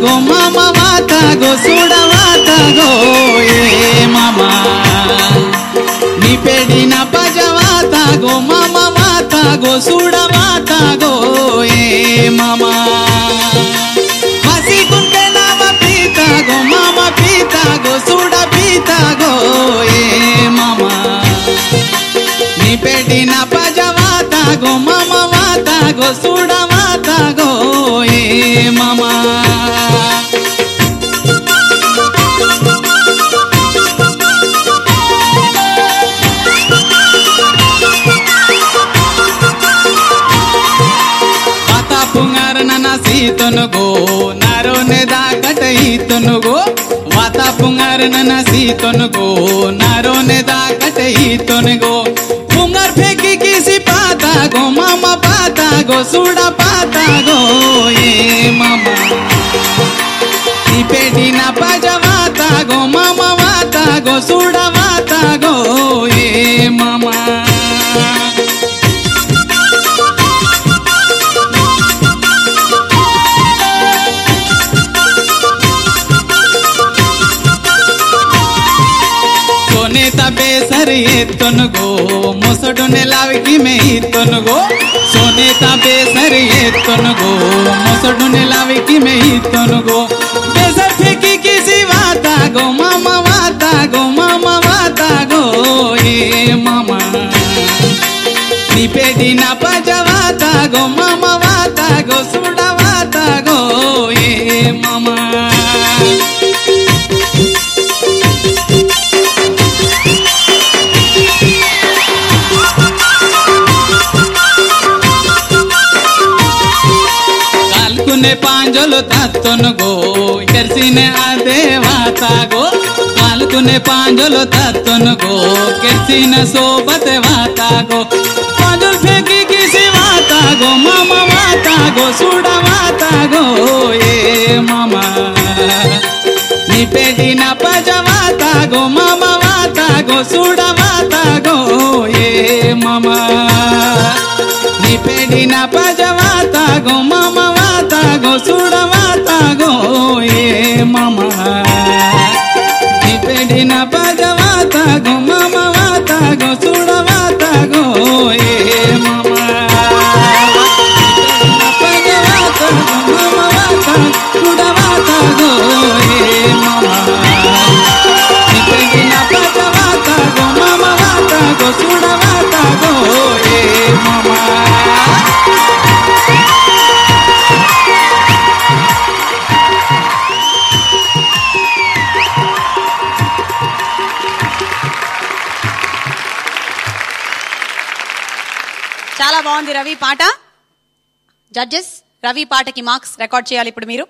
తాగో మామ వాతాగో చూడవా తాగో ఏ మామ. నీ పెడిన పజవా తాగో మామ వాతాగో చూడ వాతాగో ఏ మామ. మసిగుంటే నామ ఏ మామ. నీ तुनको नारो ने दा कटही तुनको वाता पुंगार ननासी तुनको नारो ने दा कटही तुनको पुंगर फेंकी किसी पाता गो, मामा पाता गो, सूड़ा पाता गो, ये मामा। पेटी ना पाजा वाता गो, मामा वाता गो, सूड़ा वाता गो। हरिए तुन गो मुसडुन लावगी में तुन गो सोने ता बेसर ये तुन गो मुसडुन लावगी में तुन गो बेसर फेंकी किसी वाता गो, मामा वाता गो, मामा वादा गो, ए मामा। निपेदी ना पजवाता गो, मामा ने पांजोलो तातोन गो केरसिने आदे वाता गो। मालकुने पांजोलो तातोन गो केरसिने सोबत वाता गो। पांजोल फेंकी किसी वाता गो, मामा वाता गो, सुड़ा वाता गो। ढिंडिना बजवाता गो मामावाता गो सुड़वाता गो ए मामा बजवाता गो मामावाता सुड़वाता गो ए मामा చాలా బాగుంది రవి పాట. జడ్జెస్ రవి పాటకి మార్క్స్ రికార్డ్ చేయాలి ఇప్పుడు మీరు.